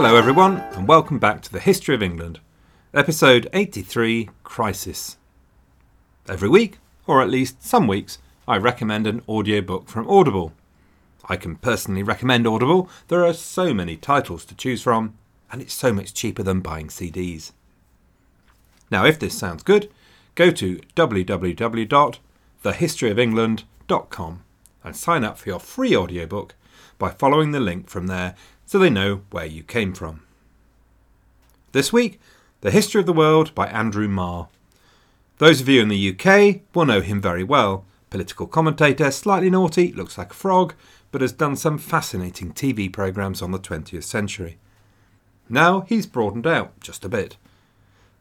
Hello, everyone, and welcome back to the History of England, episode 83 Crisis. Every week, or at least some weeks, I recommend an audiobook from Audible. I can personally recommend Audible, there are so many titles to choose from, and it's so much cheaper than buying CDs. Now, if this sounds good, go to www.thehistoryofengland.com and sign up for your free audiobook by following the link from there so they know where you came from. This week, The History of the World by Andrew Marr. Those of you in the UK will know him very well. Political commentator, slightly naughty, looks like a frog, but has done some fascinating TV programmes on the 20th century. Now he's broadened out just a bit.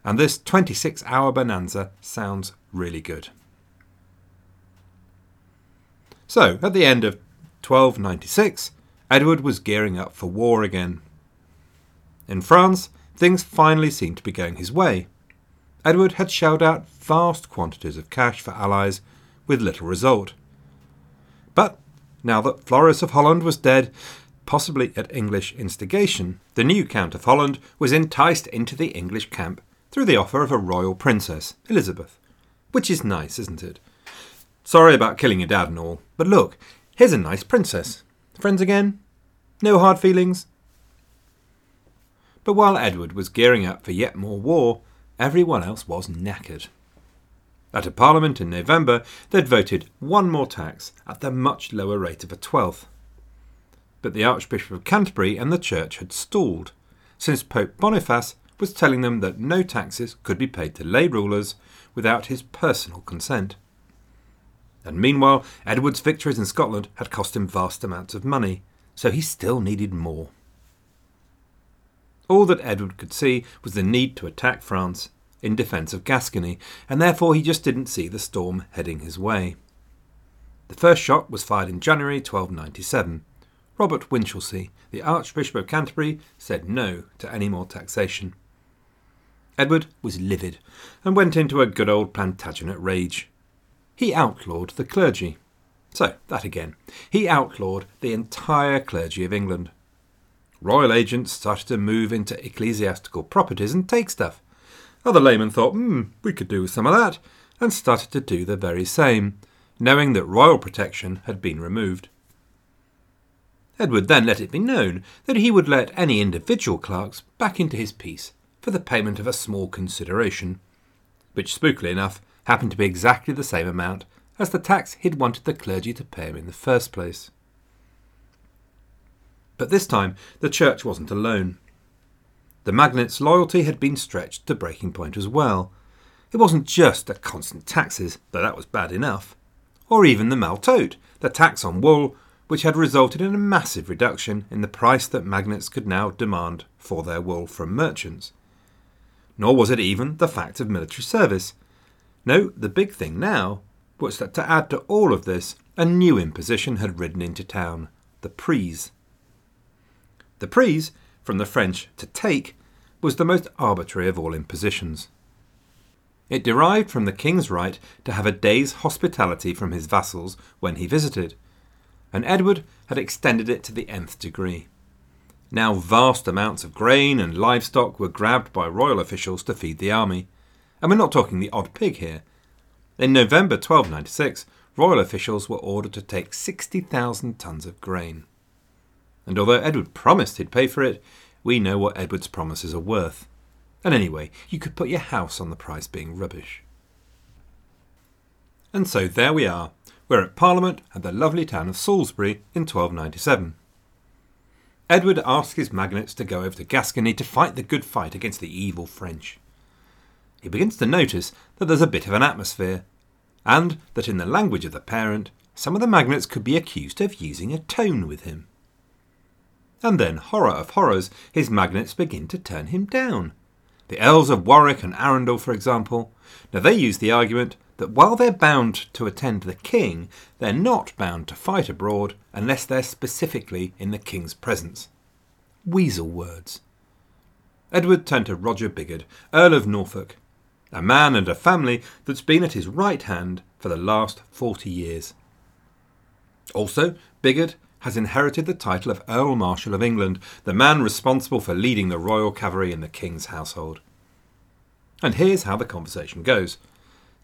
And this 26 hour bonanza sounds really good. So, at the end of 1296, Edward was gearing up for war again. In France, things finally seemed to be going his way. Edward had shelled out vast quantities of cash for allies with little result. But now that Floris of Holland was dead, possibly at English instigation, the new Count of Holland was enticed into the English camp through the offer of a royal princess, Elizabeth. Which is nice, isn't it? Sorry about killing your dad and all, but look, here's a nice princess. Friends again? No hard feelings? But while Edward was gearing up for yet more war, everyone else was knackered. At a parliament in November, they'd voted one more tax at the much lower rate of a twelfth. But the Archbishop of Canterbury and the Church had stalled, since Pope Boniface was telling them that no taxes could be paid to lay rulers without his personal consent. And meanwhile, Edward's victories in Scotland had cost him vast amounts of money, so he still needed more. All that Edward could see was the need to attack France in defence of Gascony, and therefore he just didn't see the storm heading his way. The first shot was fired in January 1297. Robert Winchelsea, the Archbishop of Canterbury, said no to any more taxation. Edward was livid and went into a good old Plantagenet rage he outlawed the clergy. So, that again. He outlawed the entire clergy of England. Royal agents started to move into ecclesiastical properties and take stuff. Other laymen thought, hmm, we could do some of that, and started to do the very same, knowing that royal protection had been removed. Edward then let it be known that he would let any individual clerks back into his peace for the payment of a small consideration, which, spookily enough, happened to be exactly the same amount as the tax he'd wanted the clergy to pay him in the first place. But this time, the church wasn't alone. The magnate's loyalty had been stretched to breaking point as well. It wasn't just the constant taxes, though that was bad enough, or even the maltote, the tax on wool, which had resulted in a massive reduction in the price that magnates could now demand for their wool from merchants. Nor was it even the fact of military service, no, the big thing now was that to add to all of this, a new imposition had ridden into town the prise. The prise, from the French to take, was the most arbitrary of all impositions. It derived from the king's right to have a day's hospitality from his vassals when he visited, and Edward had extended it to the nth degree. Now vast amounts of grain and livestock were grabbed by royal officials to feed the army, and we're not talking the odd pig here. In November 1296, royal officials were ordered to take 60,000 tons of grain. And although Edward promised he'd pay for it, we know what Edward's promises are worth. And anyway, you could put your house on the price being rubbish. And so there we are. We're at Parliament at the lovely town of Salisbury in 1297. Edward asks his magnates to go over to Gascony to fight the good fight against the evil French he begins to notice that there's a bit of an atmosphere, and that in the language of the parent, some of the magnates could be accused of using a tone with him. And then, horror of horrors, his magnates begin to turn him down. The Earls of Warwick and Arundel, for example. Now, they use the argument that while they're bound to attend the king, they're not bound to fight abroad unless they're specifically in the king's presence. Weasel words. Edward turned to Roger Bigod, Earl of Norfolk, a man and a family that's been at his right hand for the last 40 years. Also, Bigod has inherited the title of Earl Marshal of England, the man responsible for leading the royal cavalry in the king's household. And here's how the conversation goes.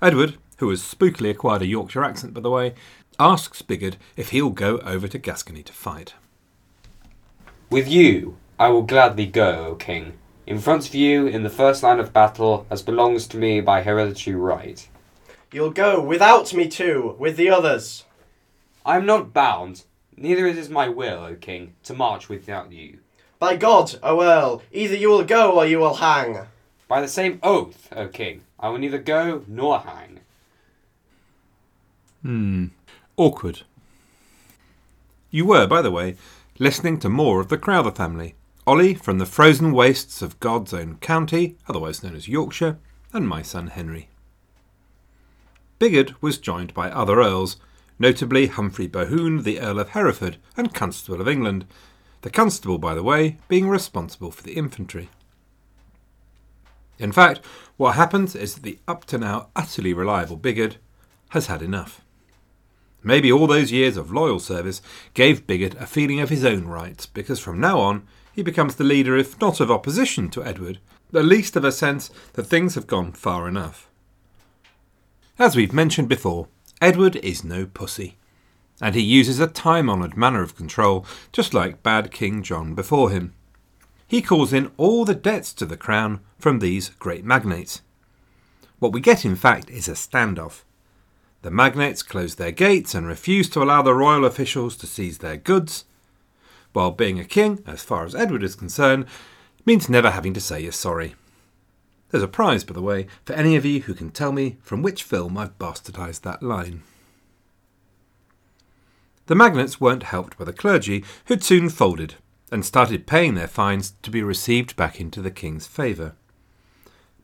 Edward, who has spookily acquired a Yorkshire accent by the way, asks Bigod if he'll go over to Gascony to fight. With you, I will gladly go, O king, in front of you in the first line of battle, as belongs to me by hereditary right. You'll go without me too, with the others. I am not bound, neither is it my will, O king, to march without you. By God, O Earl, either you will go or you will hang. By the same oath, O king, I will neither go nor hang. Hmm. Awkward. You were, by the way, listening to more of the Crowther family. Ollie from the frozen wastes of God's own county, otherwise known as Yorkshire, and my son Henry. Bigod was joined by other earls, notably Humphrey Bohun, the Earl of Hereford and Constable of England, the Constable, by the way, being responsible for the infantry. In fact, what happens is that the up to now utterly reliable Bigod has had enough. Maybe all those years of loyal service gave Bigod a feeling of his own rights, because from now on he becomes the leader, if not of opposition to Edward, at least of a sense that things have gone far enough. As we've mentioned before, Edward is no pussy, and he uses a time honoured manner of control, just like bad King John before him. He calls in all the debts to the crown from these great magnates. What we get, in fact, is a standoff the magnates close their gates and refuse to allow the royal officials to seize their goods, while being a king, as far as Edward is concerned, means never having to say you're sorry. There's a prize, by the way, for any of you who can tell me from which film I've bastardised that line. The magnates weren't helped by the clergy, who'd soon folded and started paying their fines to be received back into the king's favour.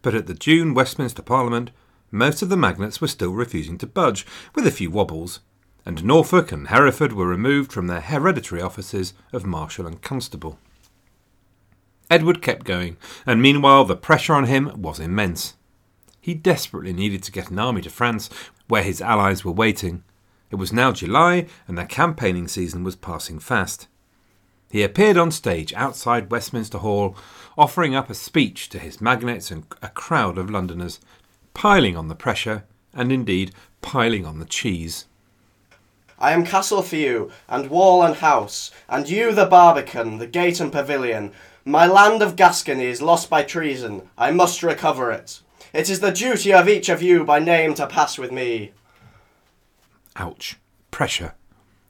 But at the June Westminster Parliament, most of the magnates were still refusing to budge, with a few wobbles, and Norfolk and Hereford were removed from their hereditary offices of Marshal and Constable. Edward kept going, and meanwhile the pressure on him was immense. He desperately needed to get an army to France, where his allies were waiting. It was now July, and the campaigning season was passing fast. He appeared on stage outside Westminster Hall, offering up a speech to his magnates and a crowd of Londoners, piling on the pressure, and indeed piling on the cheese. I am castle for you, and wall and house, and you the barbican, the gate and pavilion. My land of Gascony is lost by treason. I must recover it. It is the duty of each of you by name to pass with me. Ouch. Pressure.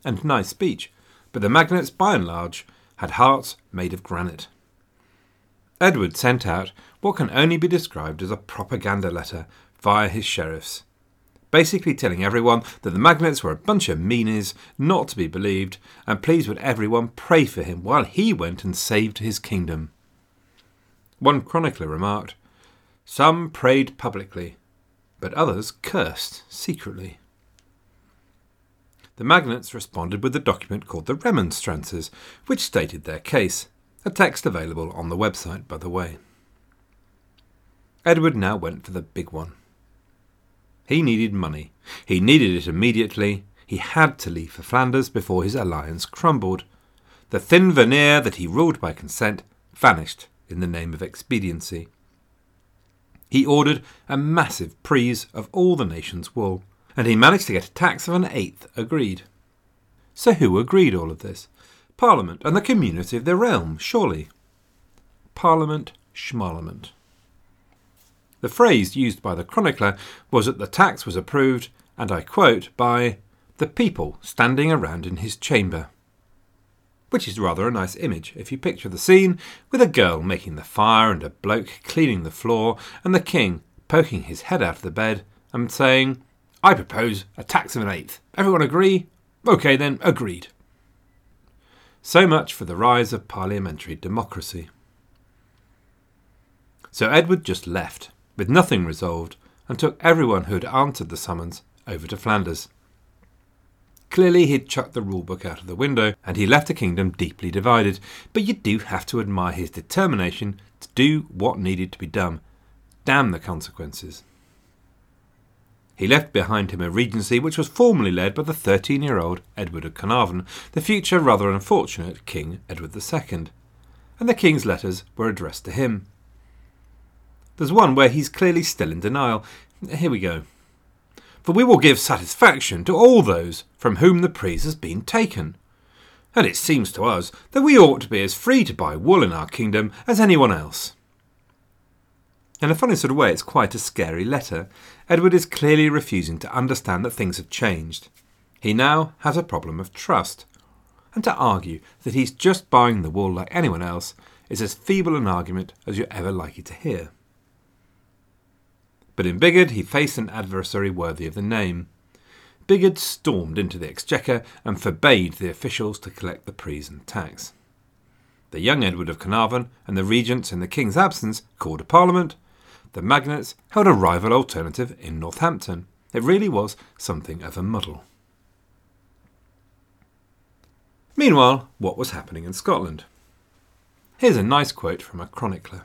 And nice speech. But the magnates, by and large, had hearts made of granite. Edward sent out what can only be described as a propaganda letter via his sheriffs, basically telling everyone that the magnates were a bunch of meanies, not to be believed, and please would everyone pray for him while he went and saved his kingdom. One chronicler remarked, Some prayed publicly, but others cursed secretly. The magnates responded with a document called the Remonstrances, which stated their case, a text available on the website, by the way. Edward now went for the big one. He needed money. He needed it immediately. He had to leave for Flanders before his alliance crumbled. The thin veneer that he ruled by consent vanished in the name of expediency. He ordered a massive prise of all the nation's wool, and he managed to get a tax of an eighth agreed. So who agreed all of this? Parliament and the community of the realm, surely. Parliament schmarliament. The phrase used by the chronicler was that the tax was approved, and I quote, by the people standing around in his chamber. Which is rather a nice image if you picture the scene with a girl making the fire and a bloke cleaning the floor and the king poking his head out of the bed and saying, I propose a tax of an eighth. Everyone agree? OK then, agreed. So much for the rise of parliamentary democracy. So Edward just left, with nothing resolved, and took everyone who had answered the summons over to Flanders. Clearly, he'd chucked the rulebook out of the window, and he left the kingdom deeply divided, but you do have to admire his determination to do what needed to be done. Damn the consequences. He left behind him a regency which was formerly led by the 13 year old Edward of Carnarvon, the future rather unfortunate King Edward II, and the King's letters were addressed to him. There's one where he's clearly still in denial. Here we go. For we will give satisfaction to all those from whom the prise has been taken. And it seems to us that we ought to be as free to buy wool in our kingdom as anyone else. In a funny sort of way, it's quite a scary letter. Edward is clearly refusing to understand that things have changed. He now has a problem of trust. And to argue that he's just buying the wool like anyone else is as feeble an argument as you're ever likely to hear. But in Bigod he faced an adversary worthy of the name. Bigod stormed into the exchequer and forbade the officials to collect the prise and tax. The young Edward of Carnarvon and the regents, in the king's absence, called a parliament, the magnates held a rival alternative in Northampton. It really was something of a muddle. Meanwhile, what was happening in Scotland? Here's a nice quote from a chronicler.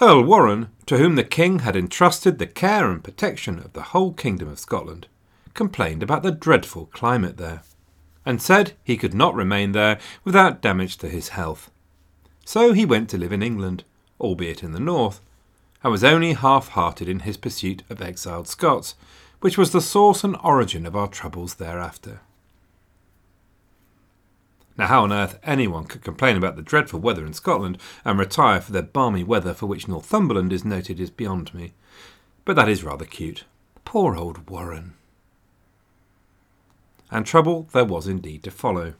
Earl Warren, to whom the king had entrusted the care and protection of the whole kingdom of Scotland, complained about the dreadful climate there, and said he could not remain there without damage to his health. So he went to live in England, albeit in the north, and was only half hearted in his pursuit of exiled Scots, which was the source and origin of our troubles thereafter. Now, how on earth anyone could complain about the dreadful weather in Scotland and retire for the balmy weather for which Northumberland is noted is beyond me. But that is rather cute. Poor old Warren. And trouble there was indeed to follow.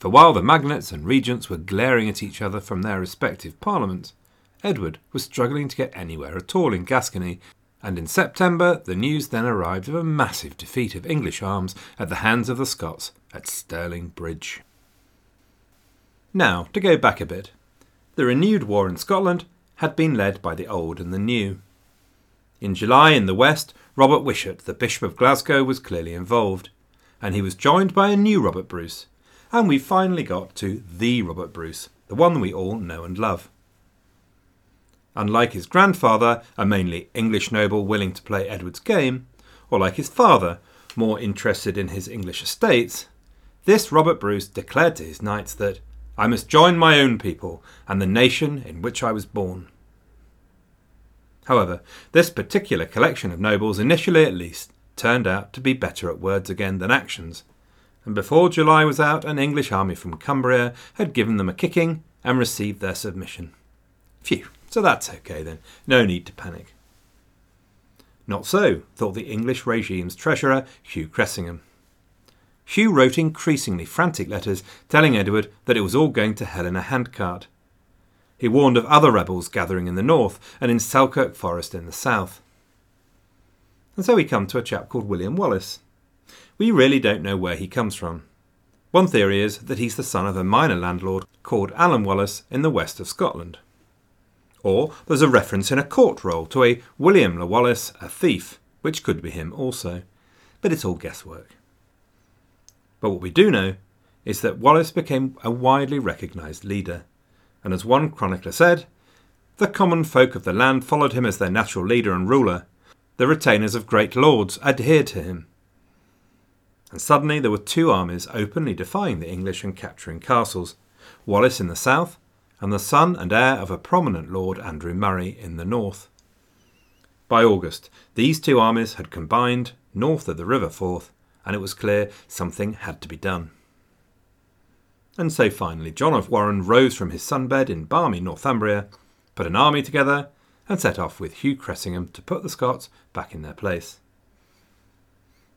For while the magnates and regents were glaring at each other from their respective parliaments, Edward was struggling to get anywhere at all in Gascony, and in September the news then arrived of a massive defeat of English arms at the hands of the Scots at Stirling Bridge. Now, to go back a bit, the renewed war in Scotland had been led by the old and the new. In July in the west, Robert Wishart, the Bishop of Glasgow, was clearly involved, and he was joined by a new Robert Bruce, and we finally got to the Robert Bruce, the one we all know and love. Unlike his grandfather, a mainly English noble willing to play Edward's game, or like his father, more interested in his English estates, this Robert Bruce declared to his knights that I must join my own people and the nation in which I was born. However, this particular collection of nobles, initially at least, turned out to be better at words again than actions, and before July was out, an English army from Cumbria had given them a kicking and received their submission. Phew. So that's okay then, no need to panic. Not so, thought the English regime's treasurer, Hugh Cressingham. Hugh wrote increasingly frantic letters telling Edward that it was all going to hell in a handcart. He warned of other rebels gathering in the north and in Selkirk Forest in the south. And so we come to a chap called William Wallace. We really don't know where he comes from. One theory is that he's the son of a minor landlord called Alan Wallace in the west of Scotland. Or there's a reference in a court roll to a William Le Wallace, a thief, which could be him also. But it's all guesswork. But what we do know is that Wallace became a widely recognised leader, and as one chronicler said, the common folk of the land followed him as their natural leader and ruler. The retainers of great lords adhered to him. And suddenly there were two armies openly defying the English and capturing castles Wallace in the south and the son and heir of a prominent Lord Andrew Murray in the north. By August, these two armies had combined north of the River Forth, and it was clear something had to be done. And so finally, John of Warren rose from his sunbed in balmy Northumbria, put an army together, and set off with Hugh Cressingham to put the Scots back in their place.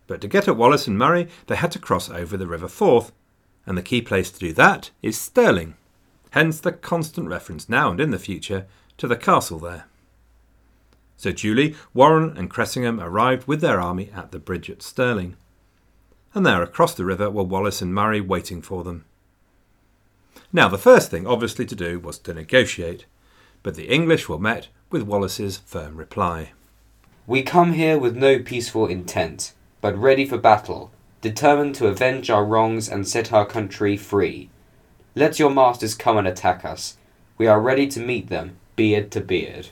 But to get at Wallace and Murray, they had to cross over the River Forth, and the key place to do that is Stirling, hence the constant reference now and in the future to the castle there. So duly, Warren and Cressingham arrived with their army at the bridge at Stirling. And there across the river were Wallace and Murray waiting for them. Now, the first thing, obviously, to do was to negotiate, but the English were met with Wallace's firm reply. We come here with no peaceful intent, but ready for battle, determined to avenge our wrongs and set our country free. Let your masters come and attack us. We are ready to meet them, beard to beard.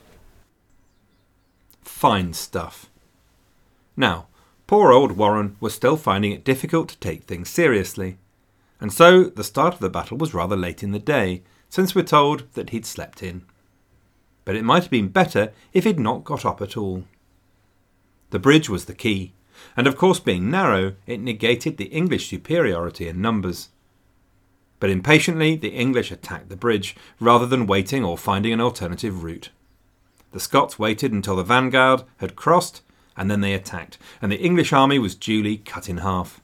Fine stuff. Now, poor old Warren was still finding it difficult to take things seriously, and so the start of the battle was rather late in the day, since we're told that he'd slept in. But it might have been better if he'd not got up at all. The bridge was the key, and of course, being narrow, it negated the English superiority in numbers. But impatiently, the English attacked the bridge, rather than waiting or finding an alternative route. The Scots waited until the vanguard had crossed, and then they attacked, and the English army was duly cut in half.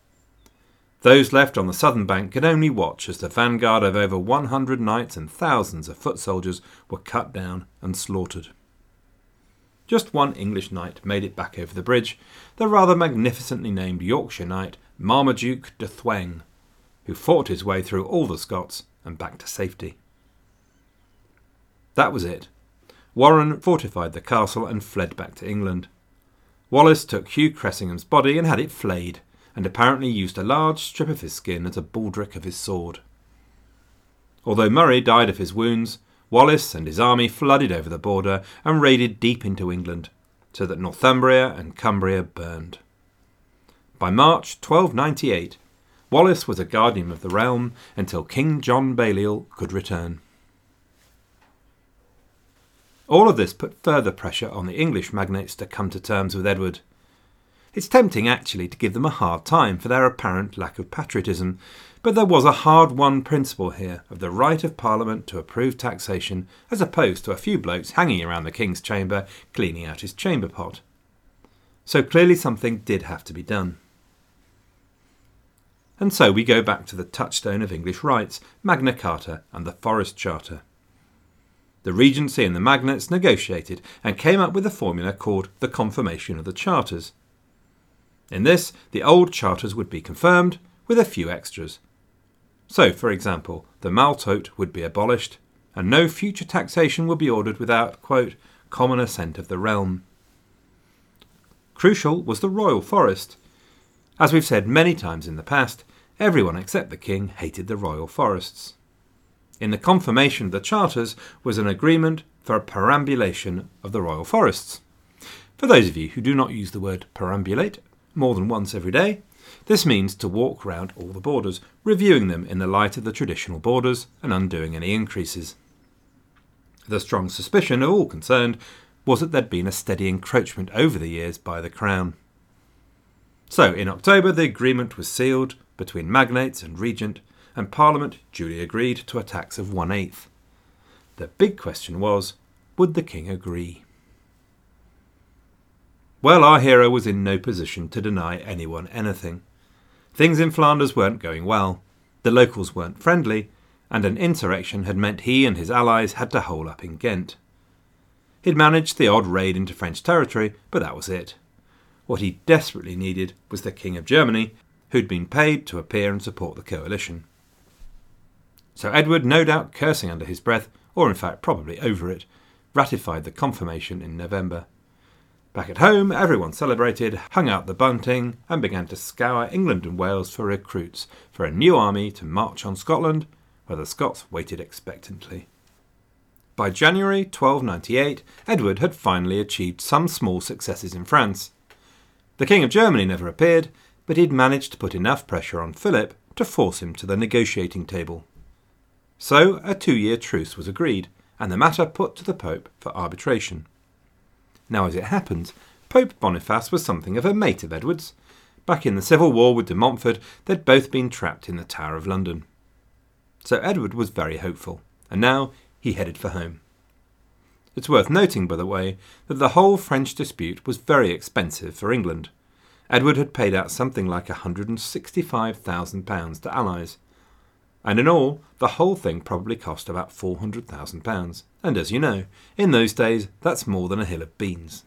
Those left on the southern bank could only watch as the vanguard of over 100 knights and thousands of foot soldiers were cut down and slaughtered. Just one English knight made it back over the bridge, the rather magnificently named Yorkshire knight Marmaduke de Thweng, who fought his way through all the Scots and back to safety. That was it. Warren fortified the castle and fled back to England. Wallace took Hugh Cressingham's body and had it flayed, and apparently used a large strip of his skin as a baldric of his sword. Although Murray died of his wounds, Wallace and his army flooded over the border and raided deep into England, so that Northumbria and Cumbria burned. By March 1298, Wallace was a guardian of the realm until King John Balliol could return. All of this put further pressure on the English magnates to come to terms with Edward. It's tempting actually to give them a hard time for their apparent lack of patriotism, but there was a hard won principle here of the right of Parliament to approve taxation, as opposed to a few blokes hanging around the King's chamber cleaning out his chamber pot. So clearly something did have to be done. And so we go back to the touchstone of English rights, Magna Carta and the Forest Charter. The Regency and the Magnates negotiated and came up with a formula called the Confirmation of the Charters. In this, the old charters would be confirmed, with a few extras, so, for example, the maltote would be abolished, and no future taxation would be ordered without, quote, common assent of the realm. Crucial was the royal forest. As we've said many times in the past, everyone except the king hated the royal forests. In the confirmation of the charters was an agreement for a perambulation of the royal forests. For those of you who do not use the word perambulate more than once every day, this means to walk round all the borders, reviewing them in the light of the traditional borders and undoing any increases. The strong suspicion of all concerned was that there'd been a steady encroachment over the years by the Crown. So, in October, the agreement was sealed between magnates and regent, and Parliament duly agreed to a tax of one eighth. The big question was would the King agree? Well, our hero was in no position to deny anyone anything. Things in Flanders weren't going well, the locals weren't friendly, and an insurrection had meant he and his allies had to hole up in Ghent. He'd managed the odd raid into French territory, but that was it. What he desperately needed was the King of Germany, who'd been paid to appear and support the coalition. So Edward, no doubt cursing under his breath, or in fact probably over it, ratified the confirmation in November. Back at home, everyone celebrated, hung out the bunting, and began to scour England and Wales for recruits for a new army to march on Scotland, where the Scots waited expectantly. By January 1298, Edward had finally achieved some small successes in France. The King of Germany never appeared, but he'd managed to put enough pressure on Philip to force him to the negotiating table. So a two year truce was agreed, and the matter put to the Pope for arbitration. Now, as it happened, Pope Boniface was something of a mate of Edward's. Back in the civil war with de Montfort, they'd both been trapped in the Tower of London. So Edward was very hopeful, and now he headed for home. It's worth noting, by the way, that the whole French dispute was very expensive for England. Edward had paid out something like £165,000 to allies. And in all, the whole thing probably cost about £400,000. And as you know, in those days, that's more than a hill of beans.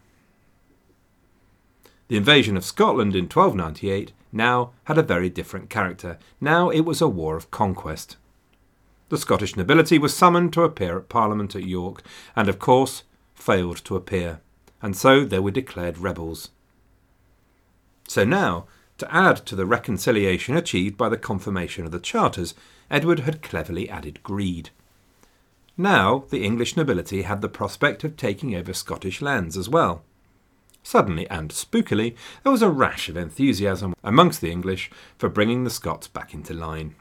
The invasion of Scotland in 1298 now had a very different character. Now it was a war of conquest. The Scottish nobility was summoned to appear at Parliament at York, and of course failed to appear, and so they were declared rebels. So now, to add to the reconciliation achieved by the confirmation of the charters, Edward had cleverly added greed. Now the English nobility had the prospect of taking over Scottish lands as well. Suddenly and spookily, there was a rash of enthusiasm amongst the English for bringing the Scots back into line.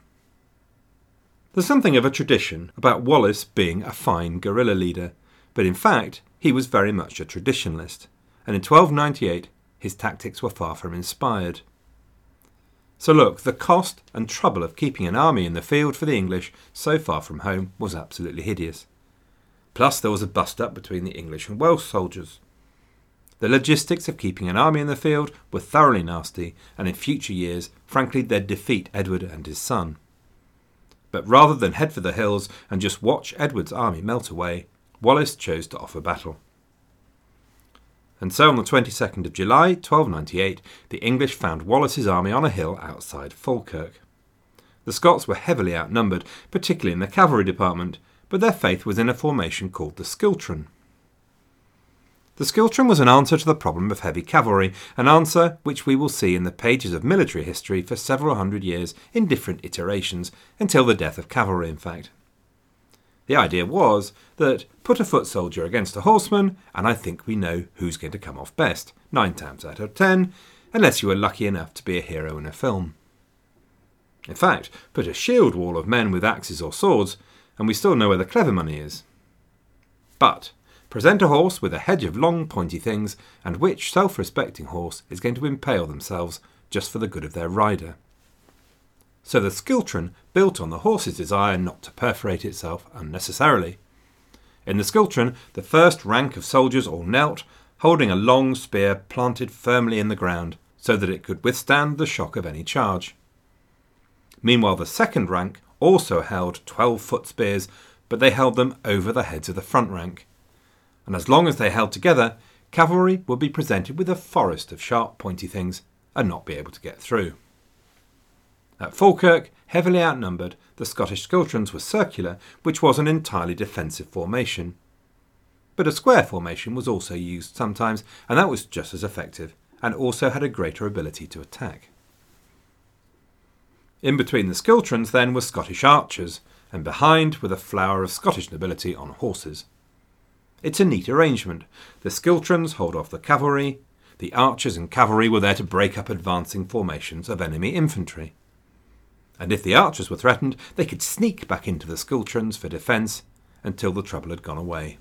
There's something of a tradition about Wallace being a fine guerrilla leader, but in fact, he was very much a traditionalist, and in 1298 his tactics were far from inspired. So, look, the cost and trouble of keeping an army in the field for the English so far from home was absolutely hideous. Plus, there was a bust up between the English and Welsh soldiers. The logistics of keeping an army in the field were thoroughly nasty, and in future years, frankly, they'd defeat Edward and his son. But rather than head for the hills and just watch Edward's army melt away, Wallace chose to offer battle. And so on the 22nd of July, 1298, the English found Wallace's army on a hill outside Falkirk. The Scots were heavily outnumbered, particularly in the cavalry department, but their faith was in a formation called the Schiltron. The Schiltron was an answer to the problem of heavy cavalry, an answer which we will see in the pages of military history for several hundred years in different iterations, until the death of cavalry, in fact. The idea was that put a foot soldier against a horseman, and I think we know who's going to come off best, nine times out of ten, unless you are lucky enough to be a hero in a film. In fact, put a shield wall of men with axes or swords, and we still know where the clever money is. But Present a horse with a hedge of long pointy things, and which self respecting horse is going to impale themselves just for the good of their rider? So the Schiltron built on the horse's desire not to perforate itself unnecessarily. In the Schiltron, the first rank of soldiers all knelt, holding a long spear planted firmly in the ground, so that it could withstand the shock of any charge. Meanwhile, the second rank also held twelve foot spears, but they held them over the heads of the front rank and as long as they held together, cavalry would be presented with a forest of sharp, pointy things and not be able to get through. At Falkirk, heavily outnumbered, the Scottish schiltrons were circular, which was an entirely defensive formation. But a square formation was also used sometimes, and that was just as effective, and also had a greater ability to attack. In between the Schiltrons, then, were Scottish archers, and behind were the flower of Scottish nobility on horses. It's a neat arrangement. The Schiltrons hold off the cavalry. The archers and cavalry were there to break up advancing formations of enemy infantry. And if the archers were threatened, they could sneak back into the schiltrons for defence until the trouble had gone away.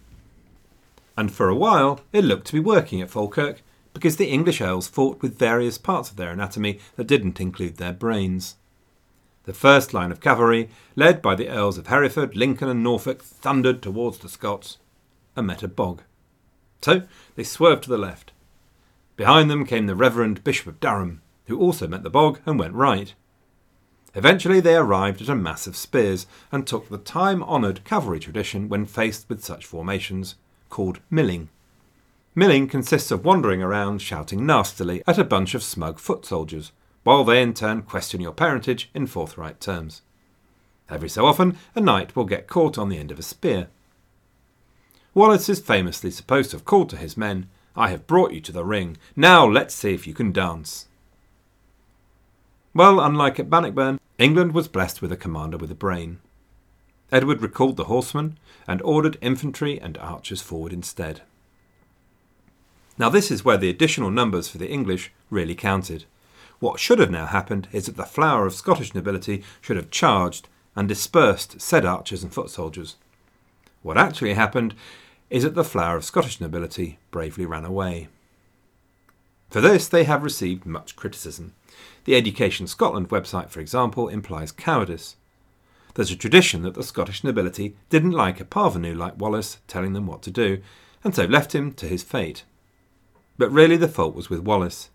And for a while, it looked to be working at Falkirk, because the English earls fought with various parts of their anatomy that didn't include their brains. The first line of cavalry, led by the Earls of Hereford, Lincoln, and Norfolk, thundered towards the Scots, and met a bog. So they swerved to the left. Behind them came the Reverend Bishop of Durham, who also met the bog and went right. Eventually they arrived at a mass of spears and took the time honoured cavalry tradition when faced with such formations, called milling. Milling consists of wandering around shouting nastily at a bunch of smug foot soldiers, while they in turn question your parentage in forthright terms. Every so often, a knight will get caught on the end of a spear. Wallace is famously supposed to have called to his men, I have brought you to the ring. Now let's see if you can dance. Well, unlike at Bannockburn, England was blessed with a commander with a brain. Edward recalled the horsemen and ordered infantry and archers forward instead. Now, this is where the additional numbers for the English really counted. What should have now happened is that the flower of Scottish nobility should have charged and dispersed said archers and foot soldiers. What actually happened is that the flower of Scottish nobility bravely ran away. For this, they have received much criticism. The Education Scotland website, for example, implies cowardice. There's a tradition that the Scottish nobility didn't like a parvenu like Wallace telling them what to do, and so left him to his fate. But really, the fault was with Wallace.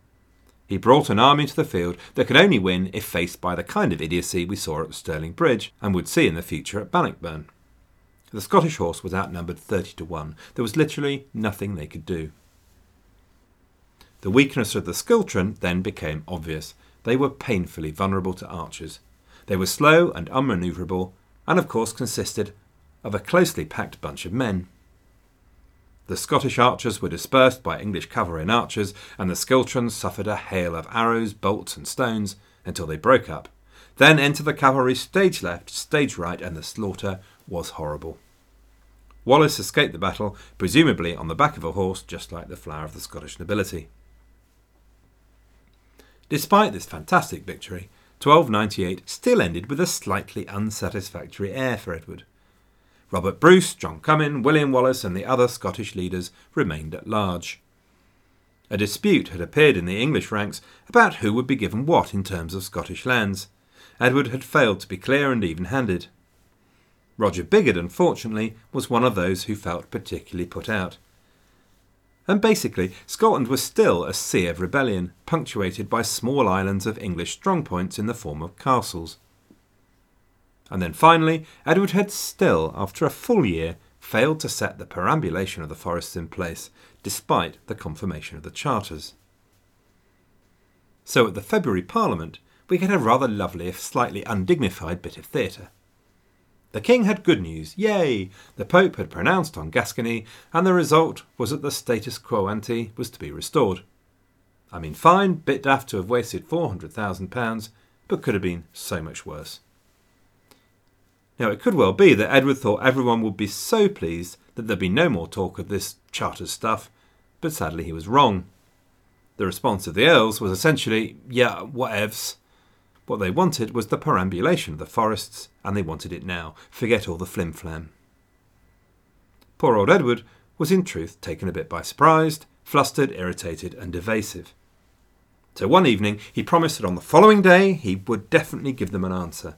He brought an army to the field that could only win if faced by the kind of idiocy we saw at Stirling Bridge and would see in the future at Bannockburn. The Scottish horse was outnumbered 30 to 1. There was literally nothing they could do. The weakness of the Schiltron then became obvious. They were painfully vulnerable to archers. They were slow and unmanoeuvrable, and of course consisted of a closely packed bunch of men. The Scottish archers were dispersed by English cavalry and archers, and the Schiltrons suffered a hail of arrows, bolts, and stones until they broke up. Then entered the cavalry stage left, stage right, and the slaughter was horrible. Wallace escaped the battle, presumably on the back of a horse, just like the flower of the Scottish nobility. Despite this fantastic victory, 1298 still ended with a slightly unsatisfactory air for Edward. Robert Bruce, John Comyn, William Wallace, and the other Scottish leaders remained at large. A dispute had appeared in the English ranks about who would be given what in terms of Scottish lands. Edward had failed to be clear and even handed. Roger Bigod, unfortunately, was one of those who felt particularly put out. And basically, Scotland was still a sea of rebellion, punctuated by small islands of English strongpoints in the form of castles. And then finally, Edward had still, after a full year, failed to set the perambulation of the forests in place, despite the confirmation of the charters. So at the February Parliament, we get a rather lovely, if slightly undignified, bit of theatre. The king had good news, yay! The Pope had pronounced on Gascony, and the result was that the status quo ante was to be restored. I mean, fine, bit daft to have wasted £400,000, but could have been so much worse. Now, it could well be that Edward thought everyone would be so pleased that there'd be no more talk of this charter stuff, but sadly he was wrong. The response of the Earls was essentially, yeah, whatevs. What they wanted was the perambulation of the forests, and they wanted it now. Forget all the flim flam. Poor old Edward was in truth taken a bit by surprise, flustered, irritated, and evasive. So one evening he promised that on the following day he would definitely give them an answer.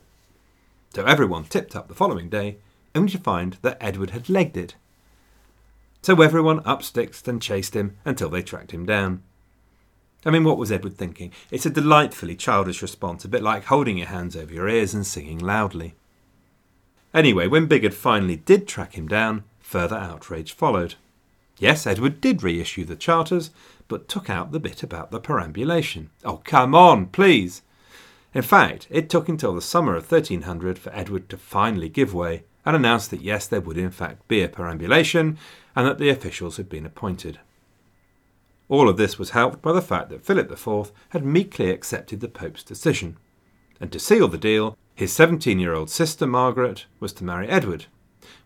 So everyone tipped up the following day, only to find that Edward had legged it. So everyone upsticked and chased him until they tracked him down. I mean, what was Edward thinking? It's a delightfully childish response, a bit like holding your hands over your ears and singing loudly. Anyway, when Bigod finally did track him down, further outrage followed. Yes, Edward did reissue the charters, but took out the bit about the perambulation. Oh, come on, please! In fact, it took until the summer of 1300 for Edward to finally give way and announce that yes, there would in fact be a perambulation and that the officials had been appointed. All of this was helped by the fact that Philip IV had meekly accepted the Pope's decision. And to seal the deal, his 17 year old sister Margaret was to marry Edward,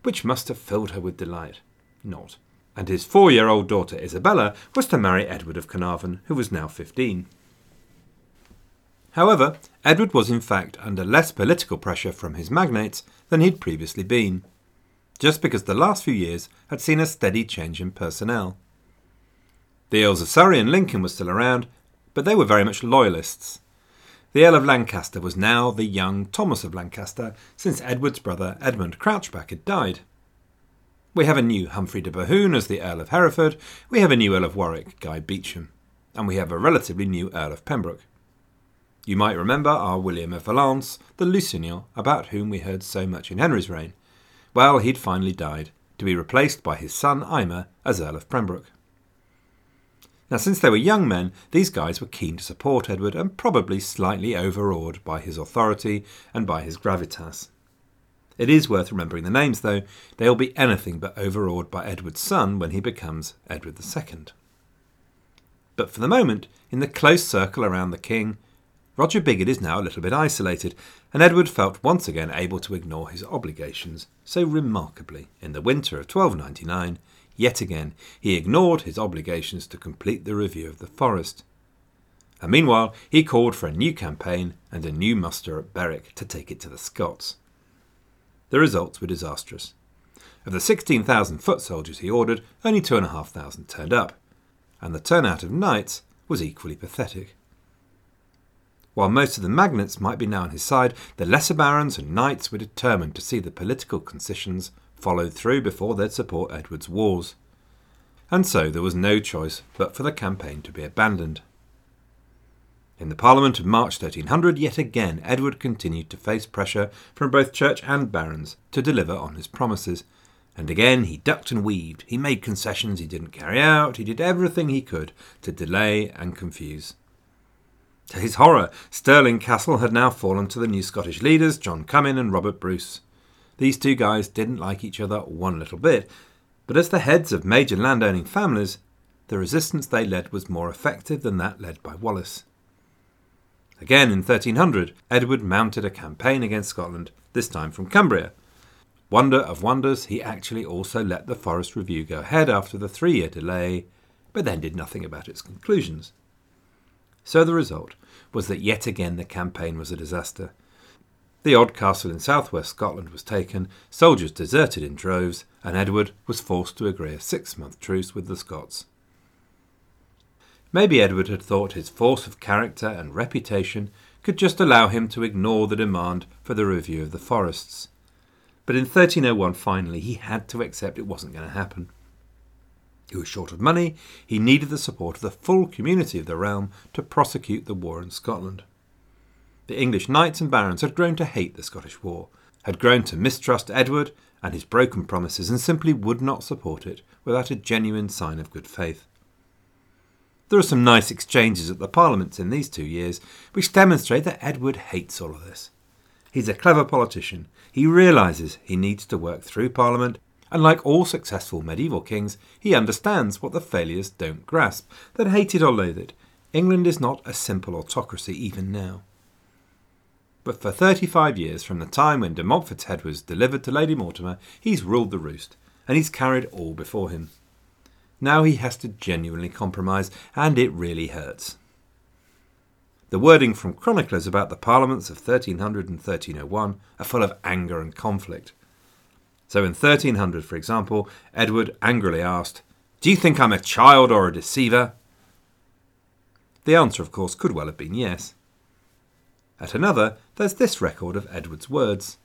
which must have filled her with delight. Not. And his four year old daughter Isabella was to marry Edward of Carnarvon, who was now 15. However, Edward was in fact under less political pressure from his magnates than he'd previously been, just because the last few years had seen a steady change in personnel. The Earls of Surrey and Lincoln were still around, but they were very much loyalists. The Earl of Lancaster was now the young Thomas of Lancaster, since Edward's brother Edmund Crouchback had died. We have a new Humphrey de Bohun as the Earl of Hereford, we have a new Earl of Warwick, Guy Beauchamp, and we have a relatively new Earl of Pembroke. You might remember our William of Valence, the Lusignan, about whom we heard so much in Henry's reign. Well, he'd finally died, to be replaced by his son Aymer as Earl of Pembroke. Now, since they were young men, these guys were keen to support Edward and probably slightly overawed by his authority and by his gravitas. It is worth remembering the names, though. They'll be anything but overawed by Edward's son when he becomes Edward II. But for the moment, in the close circle around the king, Roger Bigod is now a little bit isolated, and Edward felt once again able to ignore his obligations so remarkably in the winter of 1299 Yet again, he ignored his obligations to complete the review of the forest. And meanwhile, he called for a new campaign and a new muster at Berwick to take it to the Scots. The results were disastrous. Of the 16,000 foot soldiers he ordered, only 2,500 turned up, and the turnout of knights was equally pathetic. While most of the magnates might be now on his side, the lesser barons and knights were determined to see the political concessions followed through before they'd support Edward's wars. And so there was no choice but for the campaign to be abandoned. In the Parliament of March 1300, yet again, Edward continued to face pressure from both church and barons to deliver on his promises. And again, he ducked and weaved. He made concessions he didn't carry out. He did everything he could to delay and confuse. To his horror, Stirling Castle had now fallen to the new Scottish leaders, John Comyn and Robert Bruce. These two guys didn't like each other one little bit, but as the heads of major landowning families, the resistance they led was more effective than that led by Wallace. Again in 1300, Edward mounted a campaign against Scotland, this time from Cumbria. Wonder of wonders, he actually also let the Forest Review go ahead after the three year delay, but then did nothing about its conclusions. So the result was that yet again the campaign was a disaster. The odd castle in southwest Scotland was taken, soldiers deserted in droves, and Edward was forced to agree a six month truce with the Scots. Maybe Edward had thought his force of character and reputation could just allow him to ignore the demand for the review of the forests. But in 1301, finally, he had to accept it wasn't going to happen. He was short of money, he needed the support of the full community of the realm to prosecute the war in Scotland. The English knights and barons had grown to hate the Scottish war, had grown to mistrust Edward and his broken promises, and simply would not support it without a genuine sign of good faith. There are some nice exchanges at the parliaments in these two years which demonstrate that Edward hates all of this. He's a clever politician. He realises he needs to work through parliament, and like all successful medieval kings, he understands what the failures don't grasp, that hate or loathe it. England is not a simple autocracy even now. But for 35 years from the time when de Montfort's head was delivered to Lady Mortimer, he's ruled the roost, and he's carried all before him. Now he has to genuinely compromise, and it really hurts. The wording from chroniclers about the parliaments of 1300 and 1301 are full of anger and conflict. So in 1300, for example, Edward angrily asked, Do you think I'm a child or a deceiver? The answer, of course, could well have been yes. At another, there's this record of Edward's words.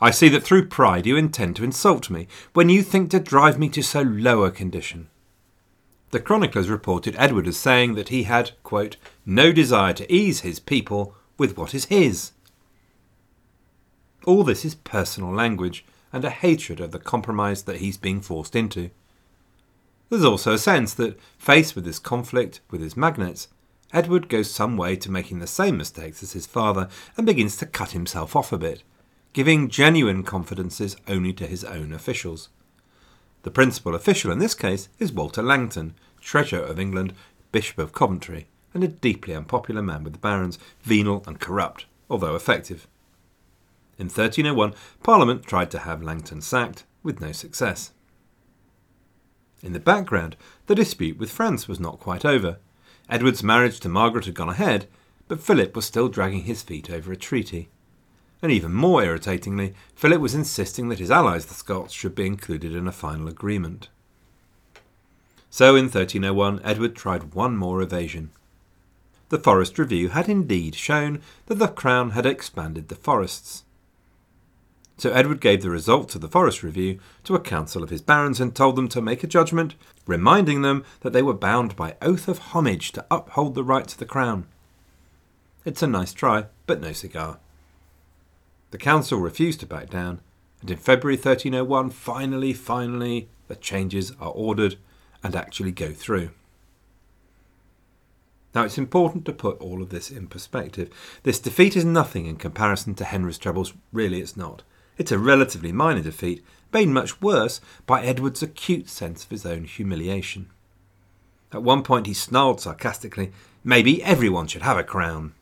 I see that through pride you intend to insult me, when you think to drive me to so low a condition. The chroniclers reported Edward as saying that he had, quote, no desire to ease his people with what is his. All this is personal language and a hatred of the compromise that he's being forced into. There's also a sense that, faced with this conflict with his magnates, Edward goes some way to making the same mistakes as his father and begins to cut himself off a bit, giving genuine confidences only to his own officials. The principal official in this case is Walter Langton, Treasurer of England, Bishop of Coventry, and a deeply unpopular man with the barons, venal and corrupt, although effective. In 1301, Parliament tried to have Langton sacked, with no success. In the background, the dispute with France was not quite over. Edward's marriage to Margaret had gone ahead, but Philip was still dragging his feet over a treaty. And even more irritatingly, Philip was insisting that his allies, the Scots, should be included in a final agreement. So in 1301, Edward tried one more evasion. The Forest Review had indeed shown that the Crown had expanded the forests. So Edward gave the results of the Forest Review to a council of his barons and told them to make a judgment, reminding them that they were bound by oath of homage to uphold the rights of the crown. It's a nice try, but no cigar. The council refused to back down, and in February 1301, finally, finally, the changes are ordered and actually go through. Now, it's important to put all of this in perspective. This defeat is nothing in comparison to Henry's troubles, really, it's not. It's a relatively minor defeat, made much worse by Edward's acute sense of his own humiliation. At one point he snarled sarcastically, Maybe everyone should have a crown.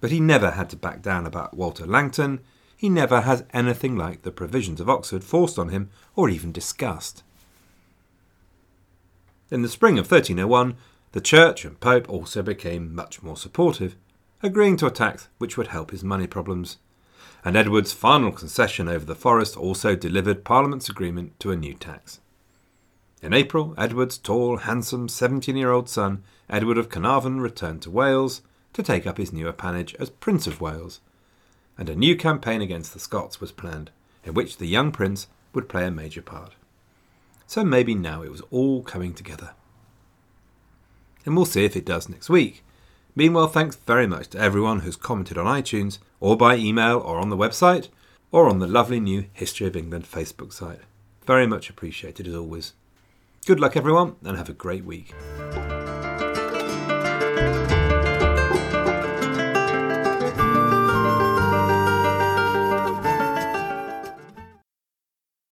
But he never had to back down about Walter Langton. He never has anything like the provisions of Oxford forced on him or even discussed. In the spring of 1301, the Church and Pope also became much more supportive, agreeing to a tax which would help his money problems and Edward's final concession over the forest also delivered Parliament's agreement to a new tax. In April, Edward's tall, handsome 17 year old son, Edward of Carnarvon, returned to Wales to take up his new appanage as Prince of Wales, and a new campaign against the Scots was planned, in which the young prince would play a major part. So maybe now it was all coming together. And we'll see if it does next week. Meanwhile, thanks very much to everyone who's commented on iTunes, or by email, or on the website, or on the lovely new History of England Facebook site. Very much appreciated as always. Good luck, everyone, and have a great week.